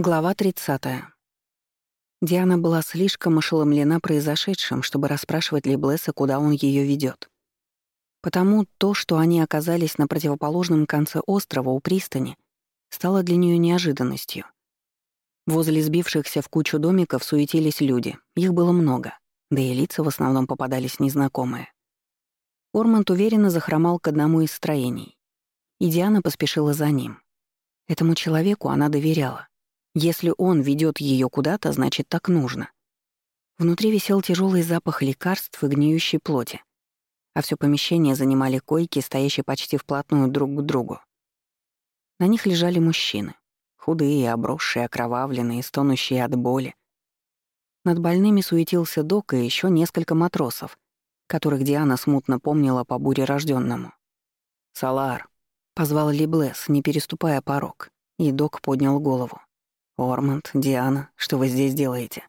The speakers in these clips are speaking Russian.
Глава 30. Диана была слишком ошеломлена произошедшим, чтобы расспрашивать Леблеса, куда он ее ведет. Потому то, что они оказались на противоположном конце острова у пристани, стало для нее неожиданностью. Возле сбившихся в кучу домиков суетились люди, их было много, да и лица в основном попадались незнакомые. Орманд уверенно захромал к одному из строений, и Диана поспешила за ним. Этому человеку она доверяла. Если он ведет ее куда-то, значит, так нужно. Внутри висел тяжелый запах лекарств и гниющей плоти, а все помещение занимали койки, стоящие почти вплотную друг к другу. На них лежали мужчины, худые, обросшие, окровавленные, стонущие от боли. Над больными суетился док и еще несколько матросов, которых Диана смутно помнила по буре рожденному. «Салар», — позвал Либлес, не переступая порог, и док поднял голову. «Орманд, Диана, что вы здесь делаете?»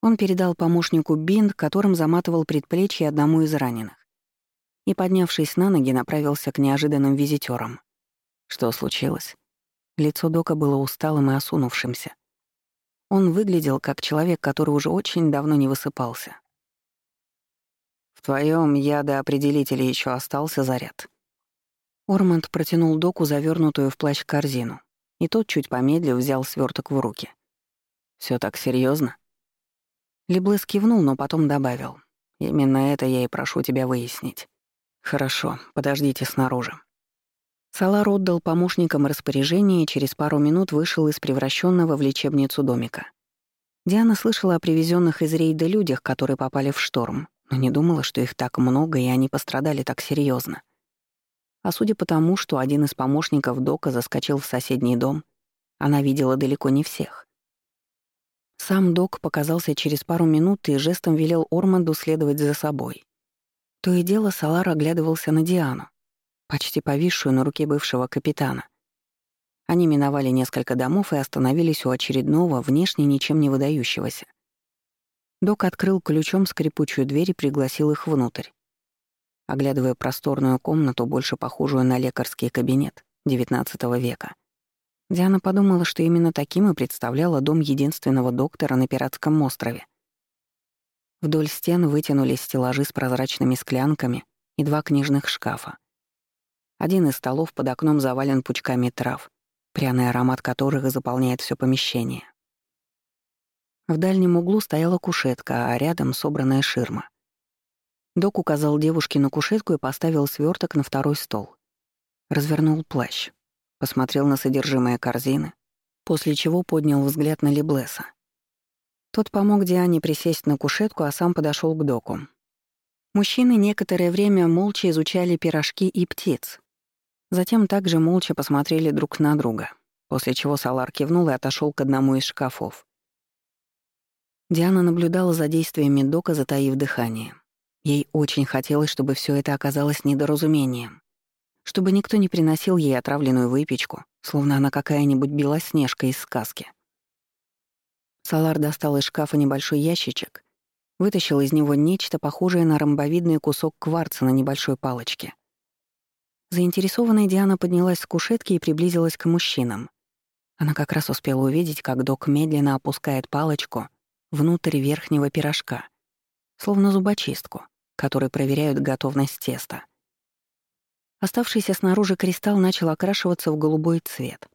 Он передал помощнику бинт, которым заматывал предплечье одному из раненых. И, поднявшись на ноги, направился к неожиданным визитерам. Что случилось? Лицо Дока было усталым и осунувшимся. Он выглядел как человек, который уже очень давно не высыпался. «В твоем ядоопределителе еще остался заряд». Орманд протянул Доку завернутую в плащ корзину и тот, чуть помедлив, взял сверток в руки. Все так серьезно? Леблес кивнул, но потом добавил. «Именно это я и прошу тебя выяснить». «Хорошо, подождите снаружи». Салар отдал помощникам распоряжение и через пару минут вышел из превращенного в лечебницу домика. Диана слышала о привезенных из рейда людях, которые попали в шторм, но не думала, что их так много, и они пострадали так серьезно. А судя по тому, что один из помощников Дока заскочил в соседний дом, она видела далеко не всех. Сам Док показался через пару минут и жестом велел Орманду следовать за собой. То и дело Салар оглядывался на Диану, почти повисшую на руке бывшего капитана. Они миновали несколько домов и остановились у очередного, внешне ничем не выдающегося. Док открыл ключом скрипучую дверь и пригласил их внутрь оглядывая просторную комнату, больше похожую на лекарский кабинет XIX века. Диана подумала, что именно таким и представляла дом единственного доктора на пиратском острове. Вдоль стен вытянулись стеллажи с прозрачными склянками и два книжных шкафа. Один из столов под окном завален пучками трав, пряный аромат которых заполняет все помещение. В дальнем углу стояла кушетка, а рядом собранная ширма. Док указал девушке на кушетку и поставил сверток на второй стол. Развернул плащ, посмотрел на содержимое корзины, после чего поднял взгляд на Леблеса. Тот помог Диане присесть на кушетку, а сам подошел к доку. Мужчины некоторое время молча изучали пирожки и птиц. Затем также молча посмотрели друг на друга, после чего Салар кивнул и отошел к одному из шкафов. Диана наблюдала за действиями Дока, затаив дыхание. Ей очень хотелось, чтобы все это оказалось недоразумением. Чтобы никто не приносил ей отравленную выпечку, словно она какая-нибудь белоснежка из сказки. Салар достал из шкафа небольшой ящичек, вытащил из него нечто похожее на ромбовидный кусок кварца на небольшой палочке. Заинтересованная Диана поднялась с кушетки и приблизилась к мужчинам. Она как раз успела увидеть, как док медленно опускает палочку внутрь верхнего пирожка, словно зубочистку, которые проверяют готовность теста. Оставшийся снаружи кристалл начал окрашиваться в голубой цвет.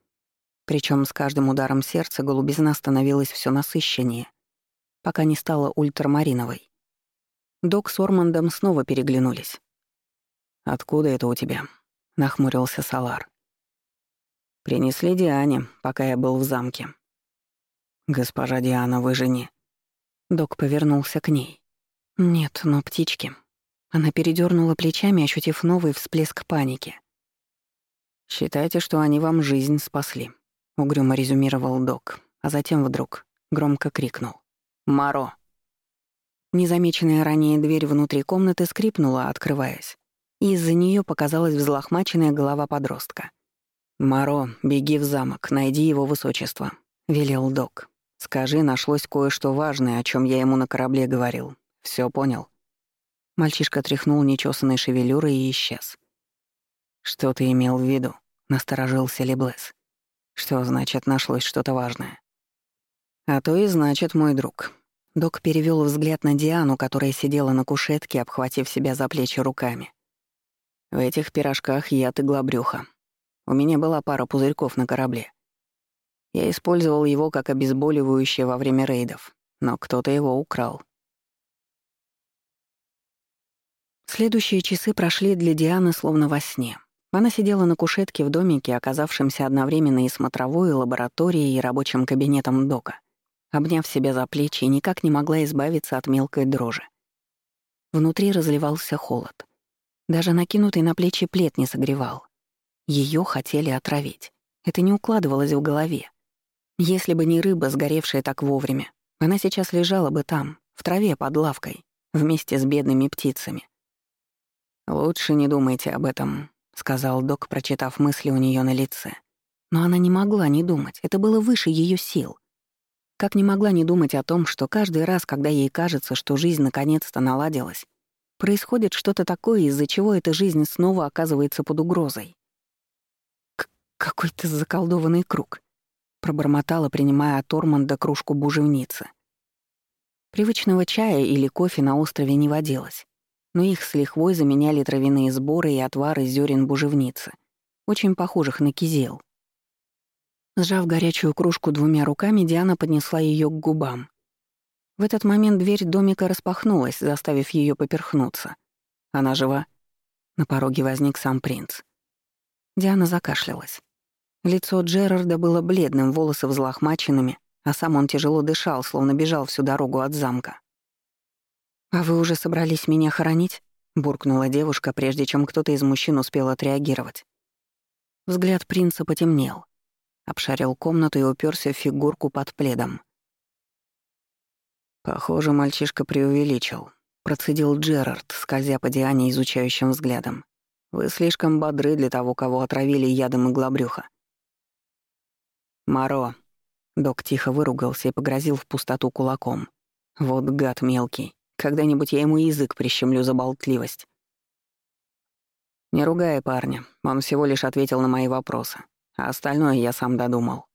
Причем с каждым ударом сердца голубизна становилась все насыщеннее, пока не стала ультрамариновой. Док с Ормандом снова переглянулись. «Откуда это у тебя?» — нахмурился Салар. «Принесли Диане, пока я был в замке». «Госпожа Диана, вы же не...» Док повернулся к ней. Нет, но птички. Она передернула плечами, ощутив новый всплеск паники. «Считайте, что они вам жизнь спасли», — угрюмо резюмировал док, а затем вдруг громко крикнул. «Маро!» Незамеченная ранее дверь внутри комнаты скрипнула, открываясь, и из-за нее показалась взлохмаченная голова подростка. «Маро, беги в замок, найди его высочество», — велел док. «Скажи, нашлось кое-что важное, о чем я ему на корабле говорил. Все понял?» Мальчишка тряхнул нечесанной шевелюрой и исчез. «Что ты имел в виду?» — насторожился Леблес. Что значит нашлось что-то важное? А то и значит, мой друг. Док перевел взгляд на Диану, которая сидела на кушетке, обхватив себя за плечи руками. В этих пирожках яд игла брюха. У меня была пара пузырьков на корабле. Я использовал его как обезболивающее во время рейдов, но кто-то его украл. Следующие часы прошли для Дианы словно во сне. Она сидела на кушетке в домике, оказавшемся одновременно и смотровой, и лабораторией, и рабочим кабинетом Дока, обняв себя за плечи, никак не могла избавиться от мелкой дрожи. Внутри разливался холод. Даже накинутый на плечи плед не согревал. Ее хотели отравить. Это не укладывалось в голове. Если бы не рыба, сгоревшая так вовремя, она сейчас лежала бы там, в траве под лавкой, вместе с бедными птицами. «Лучше не думайте об этом», — сказал док, прочитав мысли у нее на лице. Но она не могла не думать, это было выше ее сил. Как не могла не думать о том, что каждый раз, когда ей кажется, что жизнь наконец-то наладилась, происходит что-то такое, из-за чего эта жизнь снова оказывается под угрозой. «Какой-то заколдованный круг», — пробормотала, принимая от Орманда кружку бужевницы. Привычного чая или кофе на острове не водилось но их с лихвой заменяли травяные сборы и отвары зерен бужевницы, очень похожих на кизел. Сжав горячую кружку двумя руками, Диана поднесла ее к губам. В этот момент дверь домика распахнулась, заставив ее поперхнуться. Она жива. На пороге возник сам принц. Диана закашлялась. Лицо Джерарда было бледным, волосы взлохмаченными, а сам он тяжело дышал, словно бежал всю дорогу от замка. «А вы уже собрались меня хоронить?» — буркнула девушка, прежде чем кто-то из мужчин успел отреагировать. Взгляд принца потемнел. Обшарил комнату и уперся в фигурку под пледом. «Похоже, мальчишка преувеличил», — процедил Джерард, скользя по Диане изучающим взглядом. «Вы слишком бодры для того, кого отравили ядом иглобрюха». «Моро», — док тихо выругался и погрозил в пустоту кулаком. «Вот гад мелкий. Когда-нибудь я ему язык прищемлю за болтливость. Не ругая парня, он всего лишь ответил на мои вопросы, а остальное я сам додумал.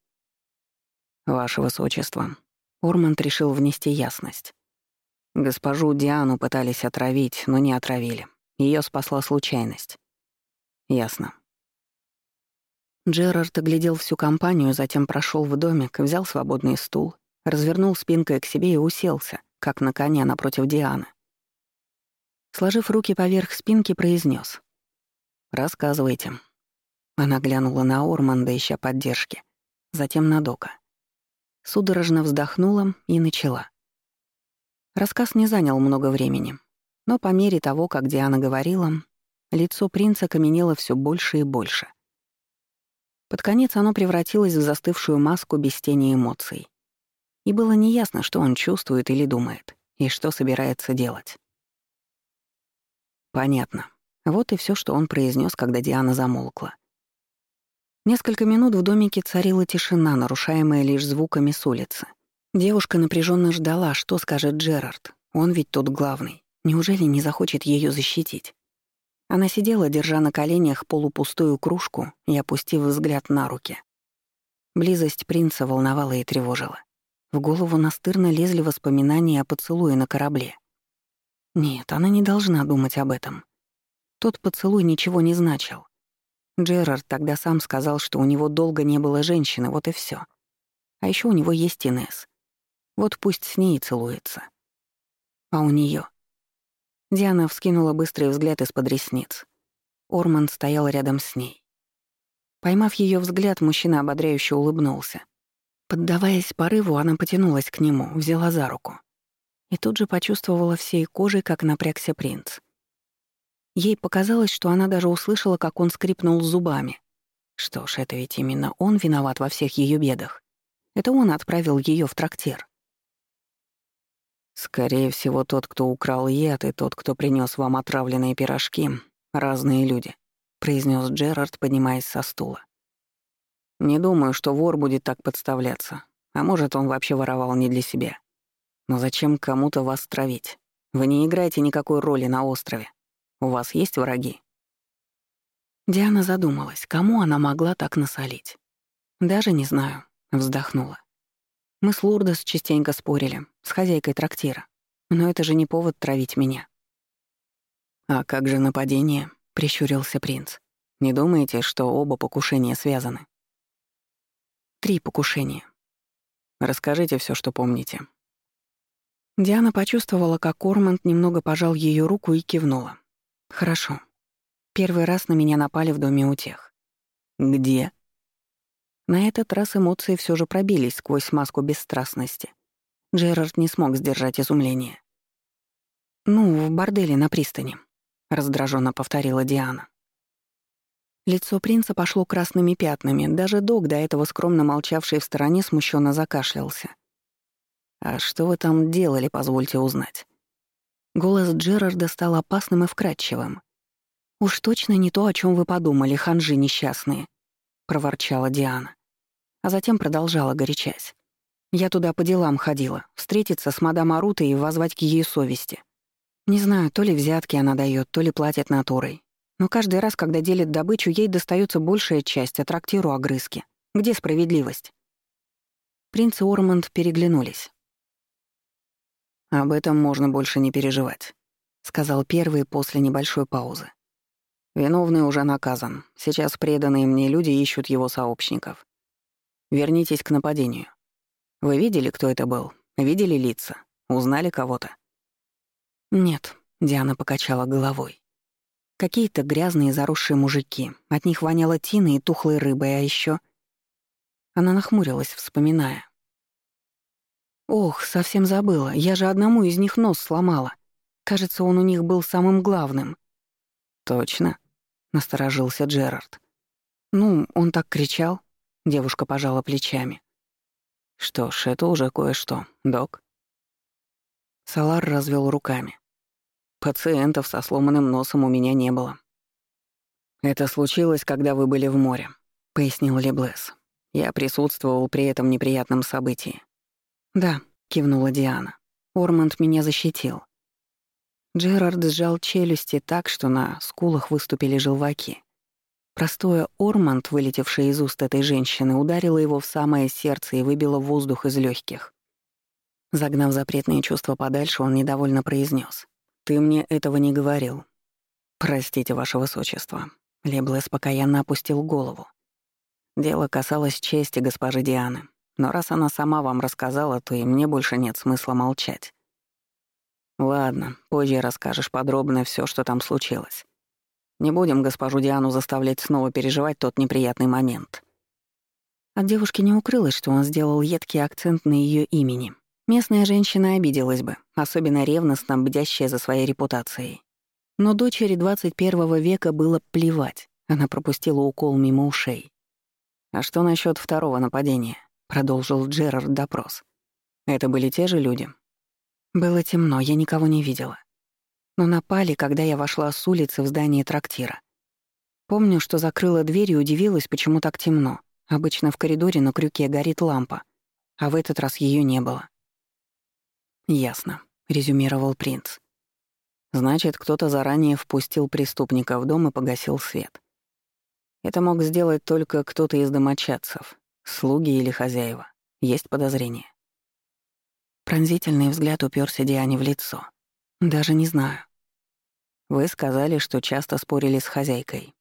Ваше Высочество, Орманд решил внести ясность. Госпожу Диану пытались отравить, но не отравили. Ее спасла случайность. Ясно. Джерард оглядел всю компанию, затем прошел в домик, взял свободный стул, развернул спинкой к себе и уселся, как на коне напротив Дианы. Сложив руки поверх спинки, произнес: «Рассказывайте». Она глянула на Орманда, ища поддержки, затем на Дока. Судорожно вздохнула и начала. Рассказ не занял много времени, но по мере того, как Диана говорила, лицо принца каменело все больше и больше. Под конец оно превратилось в застывшую маску без тени эмоций и было неясно, что он чувствует или думает, и что собирается делать. Понятно. Вот и все, что он произнес, когда Диана замолкла. Несколько минут в домике царила тишина, нарушаемая лишь звуками с улицы. Девушка напряженно ждала, что скажет Джерард. Он ведь тут главный. Неужели не захочет ее защитить? Она сидела, держа на коленях полупустую кружку и опустив взгляд на руки. Близость принца волновала и тревожила. В голову настырно лезли воспоминания о поцелуе на корабле. Нет, она не должна думать об этом. Тот поцелуй ничего не значил. Джерард тогда сам сказал, что у него долго не было женщины, вот и все. А еще у него есть Инес. Вот пусть с ней целуется. А у нее. Диана вскинула быстрый взгляд из-под ресниц. Орман стоял рядом с ней. Поймав ее взгляд, мужчина ободряюще улыбнулся. Поддаваясь порыву, она потянулась к нему, взяла за руку. И тут же почувствовала всей кожей, как напрягся принц. Ей показалось, что она даже услышала, как он скрипнул зубами. Что ж, это ведь именно он виноват во всех ее бедах. Это он отправил ее в трактир. Скорее всего, тот, кто украл яд, и тот, кто принес вам отравленные пирожки — разные люди, произнес Джерард, поднимаясь со стула. Не думаю, что вор будет так подставляться. А может, он вообще воровал не для себя. Но зачем кому-то вас травить? Вы не играете никакой роли на острове. У вас есть враги?» Диана задумалась, кому она могла так насолить. «Даже не знаю», — вздохнула. Мы с Лурдос частенько спорили, с хозяйкой трактира. Но это же не повод травить меня. «А как же нападение?» — прищурился принц. «Не думаете, что оба покушения связаны?» «Три покушения. Расскажите все, что помните». Диана почувствовала, как Орманд немного пожал ее руку и кивнула. «Хорошо. Первый раз на меня напали в доме у тех». «Где?» На этот раз эмоции все же пробились сквозь маску бесстрастности. Джерард не смог сдержать изумление. «Ну, в борделе на пристани», — раздраженно повторила Диана. Лицо принца пошло красными пятнами, даже Дог, до этого скромно молчавший в стороне, смущенно закашлялся. «А что вы там делали, позвольте узнать?» Голос Джерарда стал опасным и вкрадчивым. «Уж точно не то, о чем вы подумали, ханжи несчастные», — проворчала Диана. А затем продолжала горячась. «Я туда по делам ходила, встретиться с мадам Арутой и возвать к ее совести. Не знаю, то ли взятки она дает, то ли платит натурой. Но каждый раз, когда делит добычу, ей достается большая часть, а трактиру огрызки. Где справедливость?» Принц и Ормонд переглянулись. «Об этом можно больше не переживать», — сказал первый после небольшой паузы. Виновный уже наказан. Сейчас преданные мне люди ищут его сообщников. Вернитесь к нападению. Вы видели, кто это был? Видели лица? Узнали кого-то? Нет, Диана покачала головой. Какие-то грязные заросшие мужики. От них воняло тиной и тухлой рыбой, а еще. Она нахмурилась, вспоминая. Ох, совсем забыла. Я же одному из них нос сломала. Кажется, он у них был самым главным. Точно насторожился Джерард. «Ну, он так кричал», — девушка пожала плечами. «Что ж, это уже кое-что, док». Салар развел руками. «Пациентов со сломанным носом у меня не было». «Это случилось, когда вы были в море», — пояснил Леблес. «Я присутствовал при этом неприятном событии». «Да», — кивнула Диана. «Ормонд меня защитил. Джерард сжал челюсти так, что на скулах выступили желваки. Простое «Орманд», вылетевшее из уст этой женщины, ударило его в самое сердце и выбило воздух из легких. Загнав запретные чувства подальше, он недовольно произнес: «Ты мне этого не говорил». «Простите, ваше высочество». Леблес покаянно опустил голову. Дело касалось чести госпожи Дианы, но раз она сама вам рассказала, то и мне больше нет смысла молчать. Ладно, позже расскажешь подробно все, что там случилось. Не будем госпожу Диану заставлять снова переживать тот неприятный момент. От девушки не укрылось, что он сделал едкий акцент на ее имени. Местная женщина обиделась бы, особенно ревностно бдящая за своей репутацией. Но дочери 21 века было плевать, она пропустила укол мимо ушей. «А что насчет второго нападения?» — продолжил Джерард допрос. «Это были те же люди, было темно, я никого не видела. Но напали, когда я вошла с улицы в здание трактира. Помню, что закрыла дверь и удивилась, почему так темно. Обычно в коридоре на крюке горит лампа, а в этот раз ее не было. «Ясно», — резюмировал принц. «Значит, кто-то заранее впустил преступника в дом и погасил свет. Это мог сделать только кто-то из домочадцев, слуги или хозяева. Есть подозрение. Пронзительный взгляд уперся Диане в лицо. «Даже не знаю». «Вы сказали, что часто спорили с хозяйкой».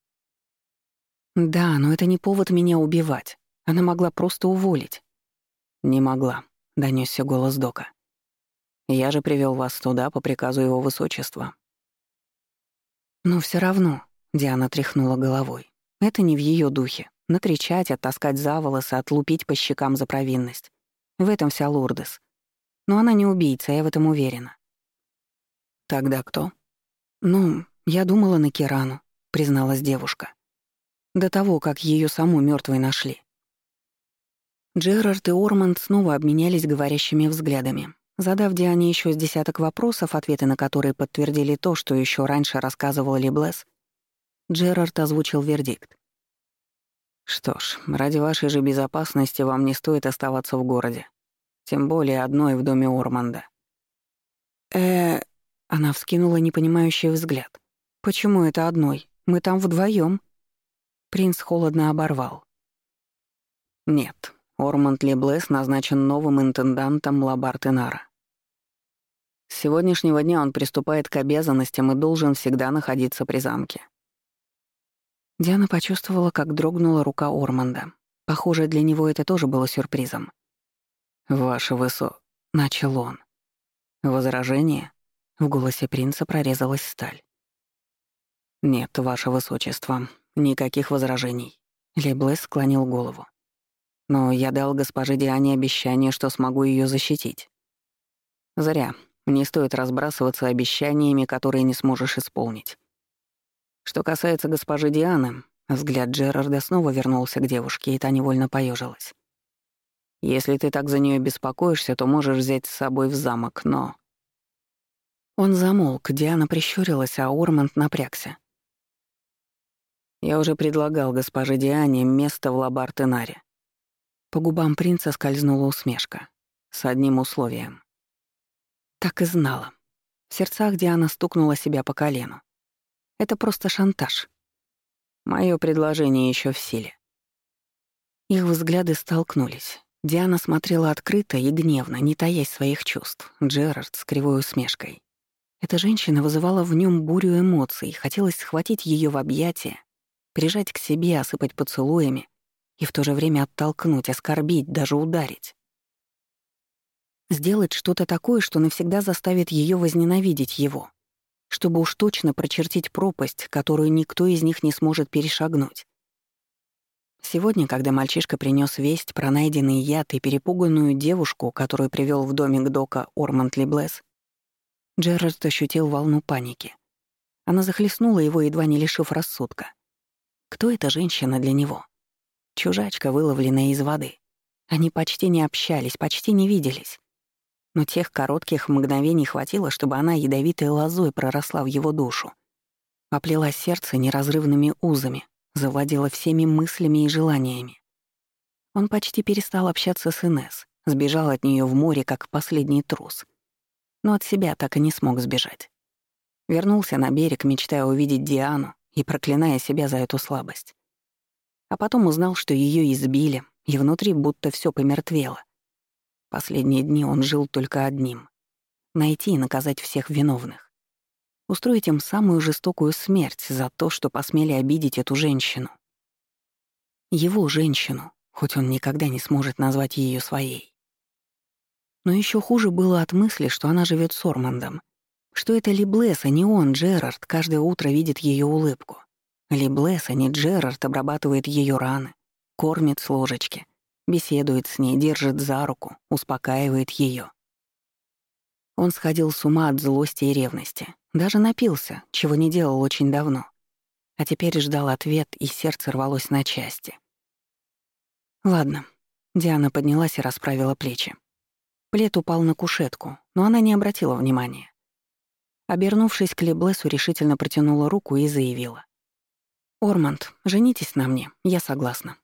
«Да, но это не повод меня убивать. Она могла просто уволить». «Не могла», — донёсся голос Дока. «Я же привел вас туда по приказу его высочества». «Но все равно», — Диана тряхнула головой, — «это не в ее духе. Накричать, оттаскать за волосы, отлупить по щекам за провинность. В этом вся Лурдес. Но она не убийца, я в этом уверена. Тогда кто? Ну, я думала на Кирану, призналась девушка. До того, как ее саму мертвой нашли. Джерард и Орманд снова обменялись говорящими взглядами. Задав Диане еще с десяток вопросов, ответы на которые подтвердили то, что еще раньше рассказывал Либлес, Джерард озвучил вердикт. «Что ж, ради вашей же безопасности вам не стоит оставаться в городе. Тем более одной в доме Орманда. э Она вскинула непонимающий взгляд. «Почему это одной? Мы там вдвоем. Принц холодно оборвал. Нет, Орманд Леблес назначен новым интендантом Лабартенара. С сегодняшнего дня он приступает к обязанностям и должен всегда находиться при замке. Диана почувствовала, как дрогнула рука Орманда. Похоже, для него это тоже было сюрпризом. «Ваше высо...» — начал он. «Возражение?» — в голосе принца прорезалась сталь. «Нет, ваше высочество, никаких возражений». Леблес склонил голову. «Но я дал госпоже Диане обещание, что смогу ее защитить». «Зря. Не стоит разбрасываться обещаниями, которые не сможешь исполнить. Что касается госпожи Дианы, взгляд Джерарда снова вернулся к девушке, и та невольно поежилась. Если ты так за нее беспокоишься, то можешь взять с собой в замок, но... Он замолк, Диана прищурилась, а Орманд напрягся. Я уже предлагал госпоже Диане место в Лабартенаре. По губам принца скользнула усмешка. С одним условием. Так и знала. В сердцах Диана стукнула себя по колену. Это просто шантаж. Мое предложение еще в силе. Их взгляды столкнулись. Диана смотрела открыто и гневно, не таясь своих чувств. Джерард с кривой усмешкой. Эта женщина вызывала в нем бурю эмоций, хотелось схватить ее в объятия, прижать к себе, осыпать поцелуями и в то же время оттолкнуть, оскорбить, даже ударить. Сделать что-то такое, что навсегда заставит ее возненавидеть его, чтобы уж точно прочертить пропасть, которую никто из них не сможет перешагнуть. Сегодня, когда мальчишка принес весть про найденный яд и перепуганную девушку, которую привел в домик Дока Орманд Либлес, Джерард ощутил волну паники. Она захлестнула его, едва не лишив рассудка. Кто эта женщина для него? Чужачка, выловленная из воды. Они почти не общались, почти не виделись. Но тех коротких мгновений хватило, чтобы она ядовитой лозой проросла в его душу. Оплела сердце неразрывными узами, завладела всеми мыслями и желаниями. Он почти перестал общаться с Инес, сбежал от нее в море, как последний трус. Но от себя так и не смог сбежать. Вернулся на берег, мечтая увидеть Диану и проклиная себя за эту слабость. А потом узнал, что ее избили, и внутри будто все помертвело — Последние дни он жил только одним — найти и наказать всех виновных. Устроить им самую жестокую смерть за то, что посмели обидеть эту женщину. Его женщину, хоть он никогда не сможет назвать ее своей. Но еще хуже было от мысли, что она живет с Ормандом. Что это Либлес, а не он, Джерард, каждое утро видит ее улыбку. Либлес, а не Джерард, обрабатывает ее раны, кормит с ложечки — Беседует с ней, держит за руку, успокаивает ее. Он сходил с ума от злости и ревности. Даже напился, чего не делал очень давно. А теперь ждал ответ, и сердце рвалось на части. Ладно. Диана поднялась и расправила плечи. Плед упал на кушетку, но она не обратила внимания. Обернувшись к Леблесу, решительно протянула руку и заявила. «Орманд, женитесь на мне, я согласна».